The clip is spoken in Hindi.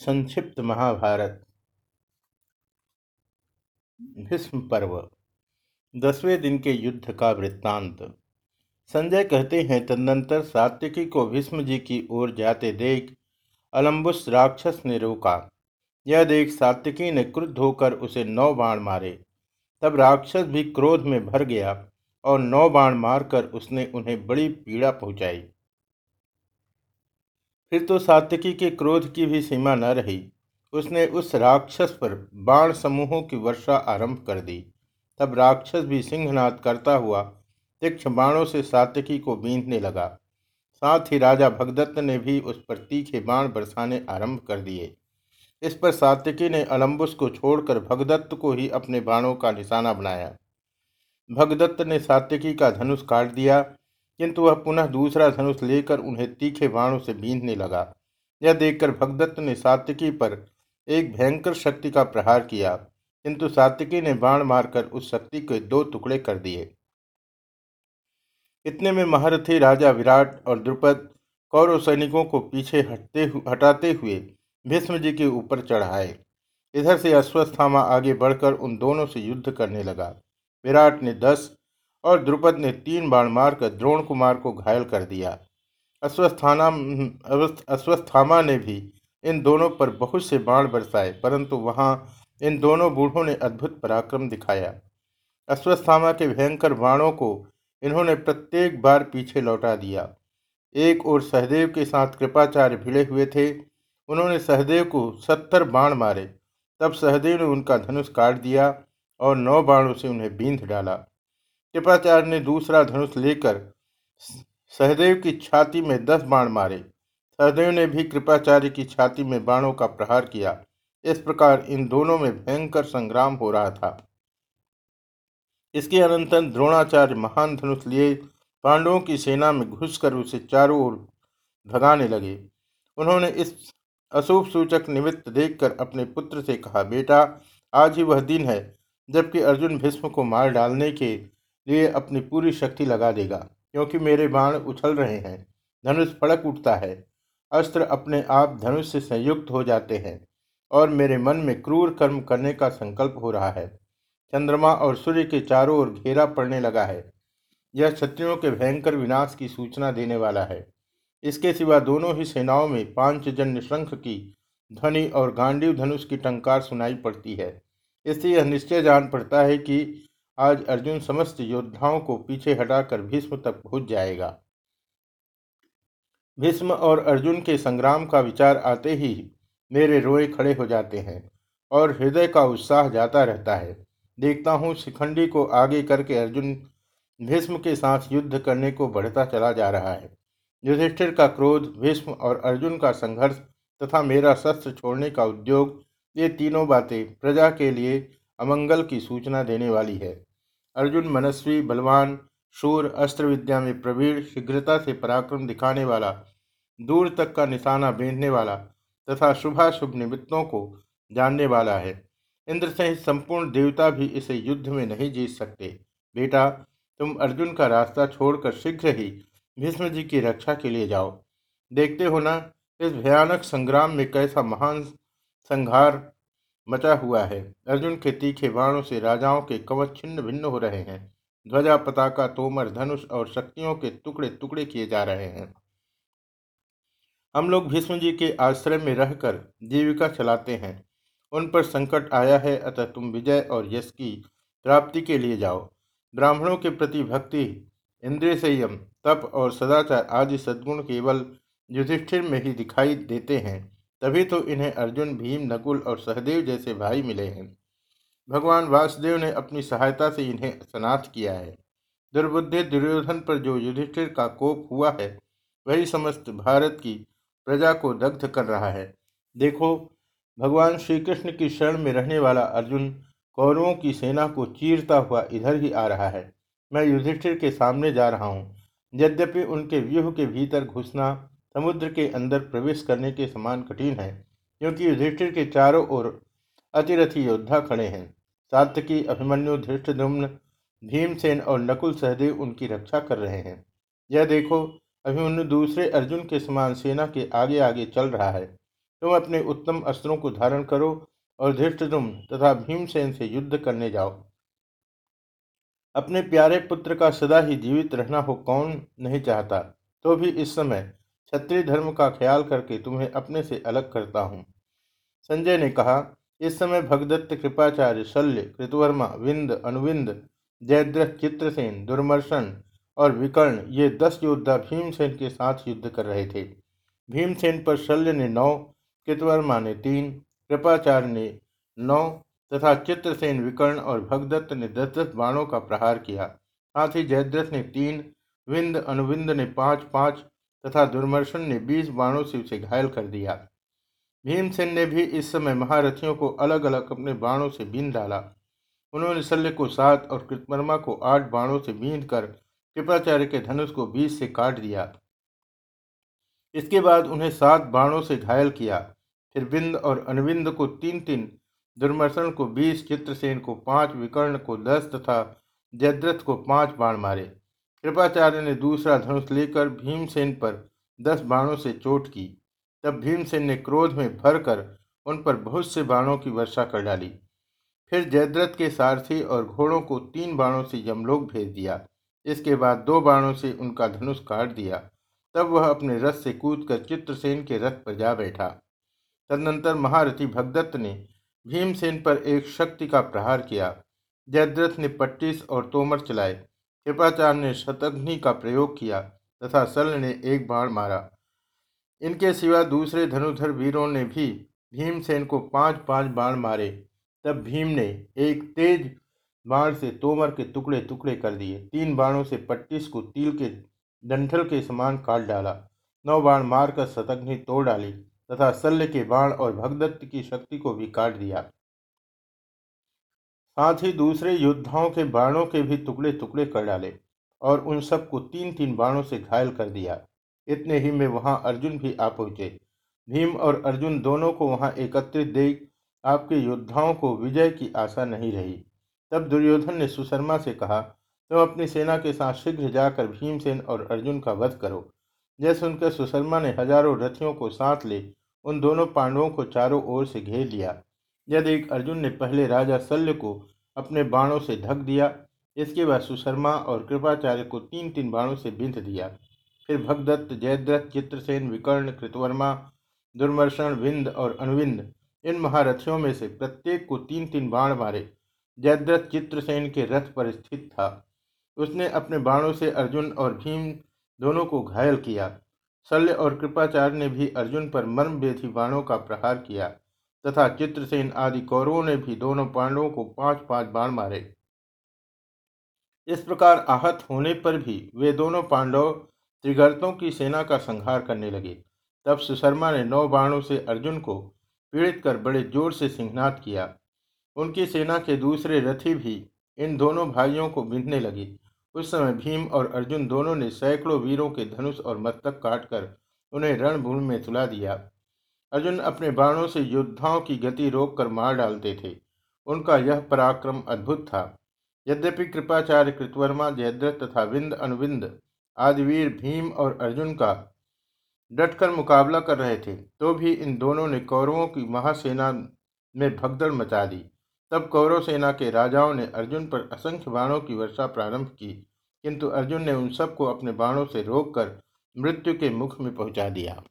संक्षिप्त महाभारत। भीष्म पर्व। दसवें दिन के युद्ध का वृत्तांत। संजय कहते हैं, तदनंतर सात्विकी को भीष्म जी की ओर जाते देख अलम्बुस राक्षस ने रोका। यह देख सात्विकी ने क्रुद्ध होकर उसे नौ बाण मारे। तब राक्षस भी क्रोध में भर गया और नौ बाण मारकर उसने उन्हें बड़ी पीड़ा पहुंचाई। फिर तो सात्यकी के क्रोध की भी सीमा न रही। उसने उस राक्षस पर बाण समूहों की वर्षा आरंभ कर दी। तब राक्षस भी सिंहनाद करता हुआ तीक्ष्ण बाणों से सात्यकी को बींधने लगा। साथ ही राजा भगदत्त ने भी उस पर तीखे बाण बरसाने आरंभ कर दिए। इस पर सात्यकी ने अलम्बुस को छोड़कर भगदत्त को ही अपने बाणों का निशाना बनाया। भगदत्त ने सात्यकी का धनुष काट दिया किंतु वह पुनः दूसरा धनुष लेकर उन्हें तीखे बाणों से बींधने लगा। यह देखकर भगदत्त ने सात्यकी पर एक भयंकर शक्ति का प्रहार किया किंतु सात्यकी ने बाण मारकर उस शक्ति के दो टुकड़े कर दिए। इतने में महारथी राजा विराट और द्रुपद कौरव सैनिकों को पीछे हटते हु, हटाते हुए भीष्म जी के ऊपर चढ़ाए। इधर से अश्वस्थामा आगे बढ़कर उन दोनों से युद्ध करने लगा। विराट ने दस और द्रुपद ने तीन बाण मारकर द्रोण कुमार को घायल कर दिया। अश्वस्थाना अश्वस्थामा ने भी इन दोनों पर बहुत से बाण बरसाए, परंतु वहाँ इन दोनों बूढ़ों ने अद्भुत पराक्रम दिखाया। अश्वस्थामा के भयंकर बाणों को इन्होंने प्रत्येक बार पीछे लौटा दिया। एक और सहदेव के साथ कृपाचार्य भिड़े हुए थे, उन्होंने सहदेव को सत्तर बाण मारे। तब सहदेव ने उनका धनुष काट दिया और नौ बाणों से उन्हें बींध डाला। कृपाचार्य ने दूसरा धनुष लेकर सहदेव की छाती में दस बाण मारे। सहदेव ने भी कृपाचार्य की छाती में बाणों का प्रहार किया। इस प्रकार इन दोनों में भयंकर संग्राम हो रहा था। इसके अनंतर द्रोणाचार्य महान धनुष लिए पांडवों की सेना में घुसकर उसे चारों ओर भगाने लगे। उन्होंने इस अशुभ सूचक निमित्त देखकर अपने पुत्र से कहा, बेटा, आज ही वह दिन है जबकि अर्जुन भीष्म को मार डालने के लिए अपनी पूरी शक्ति लगा देगा, क्योंकि मेरे बाण उछल रहे हैं। धनुष फड़क उठता है। अस्त्र अपने आप धनुष से संयुक्त हो जाते हैं और मेरे मन में क्रूर कर्म करने का संकल्प हो रहा है। चंद्रमा और सूर्य के चारों ओर घेरा पड़ने लगा है। यह क्षत्रियों के भयंकर विनाश की सूचना देने वाला है। इसके सिवा दोनों ही सेनाओं में पांचजन्य शंख की ध्वनि और गांडीव धनुष की टंकार सुनाई पड़ती है। इससे यह निश्चय जान पड़ता है कि आज अर्जुन समस्त योद्धाओं को पीछे हटाकर भीष्म तक पहुँच जाएगा। भीष्म और अर्जुन के संग्राम का विचार आते ही मेरे रोए खड़े हो जाते हैं और हृदय का उत्साह जाता रहता है। देखता हूँ शिखंडी को आगे करके अर्जुन भीष्म के साथ युद्ध करने को बढ़ता चला जा रहा है। युधिष्ठिर का क्रोध, भीष्म और अर्जुन का संघर्ष तथा मेरा शस्त्र छोड़ने का उद्योग, ये तीनों बातें प्रजा के लिए अमंगल की सूचना देने वाली है। अर्जुन मनस्वी, बलवान, शूर अस्त्र विद्या में प्रवीण, शीघ्रता से पराक्रम दिखाने वाला, दूर तक का निशाना बेंधने वाला तथा शुभाशुभ निमित्तों को जानने वाला है। इंद्र सहित संपूर्ण देवता भी इसे युद्ध में नहीं जीत सकते। बेटा, तुम अर्जुन का रास्ता छोड़कर शीघ्र ही भीष्म जी की रक्षा के लिए जाओ। देखते हो ना, इस भयानक संग्राम में कैसा महान संहार मचा हुआ है। अर्जुन के तीखे बाणों से राजाओं के कवच छिन्न भिन्न हो रहे हैं। ध्वजा पताका, तोमर, धनुष और शक्तियों के टुकड़े टुकड़े किए जा रहे हैं। हम लोग भीष्म जी के आश्रय में रहकर जीविका चलाते हैं। उन पर संकट आया है, अतः तुम विजय और यश की प्राप्ति के लिए जाओ। ब्राह्मणों के प्रति भक्ति इंद्रिय संयम तप और सदाचार आदि सद्गुण केवल युधिष्ठिर में ही दिखाई देते हैं। तभी तो इन्हें अर्जुन, भीम, नकुल और सहदेव जैसे भाई मिले हैं। भगवान वासुदेव ने अपनी सहायता से इन्हें स्नात किया है। दुर्बुद्धि दुर्योधन पर जो युधिष्ठिर का कोप हुआ है, वही समस्त भारत की प्रजा को दग्ध कर रहा है। देखो, भगवान श्री कृष्ण की शरण में रहने वाला अर्जुन कौरवों की सेना को चीरता हुआ इधर ही आ रहा है। मैं युधिष्ठिर के सामने जा रहा हूँ। यद्यपि उनके व्यूह के भीतर घुसना समुद्र के अंदर प्रवेश करने के समान कठिन है, क्योंकि युधिष्ठिर के चारों ओर अतिरथी योद्धा खड़े हैं। सात्यकी अभिमन्यु धृष्टधुम्न भीमसेन और नकुल सहदेव उनकी रक्षा कर रहे हैं। यह देखो, अभिमन्यु दूसरे अर्जुन के समान सेना के आगे आगे चल रहा है। तुम अपने उत्तम अस्त्रों को धारण करो और धृष्टुम तथा भीमसेन से युद्ध करने जाओ। अपने प्यारे पुत्र का सदा ही जीवित रहना हो कौन नहीं चाहता? तो भी इस समय क्षत्रिय धर्म का ख्याल करके तुम्हें अपने से अलग करता हूँ। संजय ने कहा, इस समय भगदत्त, कृपाचार्य, शल्य, कृतवर्मा, विंद, अनुविंद, जयद्रथ, चित्रसेन दुर्मर्शन और विकर्ण, ये दस योद्धा भीमसेन के साथ युद्ध कर रहे थे। भीमसेन पर शल्य ने नौ, कृतवर्मा ने तीन, कृपाचार्य ने नौ तथा चित्रसेन, विकर्ण और भगदत्त ने दस दस बाणों का प्रहार किया। साथ ही जयद्रथ ने तीन, विंद, अनुविंद ने पाँच पाँच तथा दुर्मर्शन ने बीस बाणों से उसे घायल कर दिया। भीमसेन ने भी इस समय महारथियों को अलग अलग अपने बाणों से बीन डाला। उन्होंने शल्य को सात और कृतवर्मा को आठ बाणों से बीन कर कृपाचार्य के धनुष को बीस से काट दिया। इसके बाद उन्हें सात बाणों से घायल किया। फिर बिंद और अनविंद को तीन तीन दुर्मर्शन को बीस, चित्रसेन को पाँच, विकर्ण को दस तथा जयद्रथ को पाँच बाण मारे। कृपाचार्य ने दूसरा धनुष लेकर भीमसेन पर दस बाणों से चोट की। तब भीमसेन ने क्रोध में भरकर उन पर बहुत से बाणों की वर्षा कर डाली। फिर जयद्रथ के सारथी और घोड़ों को तीन बाणों से यमलोक भेज दिया। इसके बाद दो बाणों से उनका धनुष काट दिया। तब वह अपने रथ से कूदकर चित्रसेन के रथ पर जा बैठा। तदनंतर महारथी भगदत्त ने भीमसेन पर एक शक्ति का प्रहार किया। जयद्रथ ने पट्टीस और तोमर चलाए। कृपाचार्य ने शतघ्नि का प्रयोग किया तथा सल ने एक बाण मारा। इनके सिवा दूसरे धनुधर वीरों ने भी भीमसेन को पाँच पाँच बाण मारे। तब भीम ने एक तेज बाण से तोमर के टुकड़े टुकड़े कर दिए। तीन बाणों से पट्टीस को तिल के डंठल के समान काट डाला। नौ बाण मारकर शतघ्नि तोड़ डाली तथा शल्य के बाण और भगदत्त की शक्ति को भी काट दिया। साथ ही दूसरे योद्धाओं के बाणों के भी टुकड़े टुकड़े कर डाले और उन सबको तीन तीन बाणों से घायल कर दिया। इतने ही में वहाँ अर्जुन भी आ पहुँचे। भीम और अर्जुन दोनों को वहाँ एकत्रित देख आपके योद्धाओं को विजय की आशा नहीं रही। तब दुर्योधन ने सुशर्मा से कहा, तुम तो अपनी सेना के साथ शीघ्र जाकर भीमसेन और अर्जुन का वध करो। यह सुनकर सुशर्मा ने हज़ारों रथियों को साथ ले उन दोनों पांडवों को चारों ओर से घेर लिया। यह देख अर्जुन ने पहले राजा शल्य को अपने बाणों से ढक दिया, इसके बाद सुशर्मा और कृपाचार्य को तीन तीन बाणों से बिंध दिया। फिर भगदत्त, जयद्रथ, चित्रसेन, विकर्ण, कृतवर्मा, दुर्मर्षण विंद और अनुविंद इन महारथियों में से प्रत्येक को तीन तीन बाण मारे। जयद्रथ चित्रसेन के रथ पर स्थित था। उसने अपने बाणों से अर्जुन और भीम दोनों को घायल किया। शल्य और कृपाचार्य ने भी अर्जुन पर मर्म बेधी बाणों का प्रहार किया। तथा चित्रसेन आदि कौरवों ने भी दोनों पांडवों को पाँच पाँच बाण मारे। इस प्रकार आहत होने पर भी वे दोनों पांडव त्रिगर्तों की सेना का संहार करने लगे। तब सुशर्मा ने नौ बाणों से अर्जुन को पीड़ित कर बड़े ज़ोर से सिंहनाद किया। उनकी सेना के दूसरे रथी भी इन दोनों भाइयों को बिंधने लगे। उस समय भीम और अर्जुन दोनों ने सैकड़ों वीरों के धनुष और मस्तक काटकर उन्हें रणभूमि में तुला दिया। अर्जुन अपने बाणों से योद्धाओं की गति रोककर मार डालते थे। उनका यह पराक्रम अद्भुत था। यद्यपि कृपाचार्य कृतवर्मा, जयद्रथ तथा विंद अनुविंद आदिवीर भीम और अर्जुन का डटकर मुकाबला कर रहे थे तो भी इन दोनों ने कौरवों की महासेना में भगदड़ मचा दी। तब कौरव सेना के राजाओं ने अर्जुन पर असंख्य बाणों की वर्षा प्रारंभ की, किंतु अर्जुन ने उन सबको अपने बाणों से रोककर मृत्यु के मुख में पहुँचा दिया।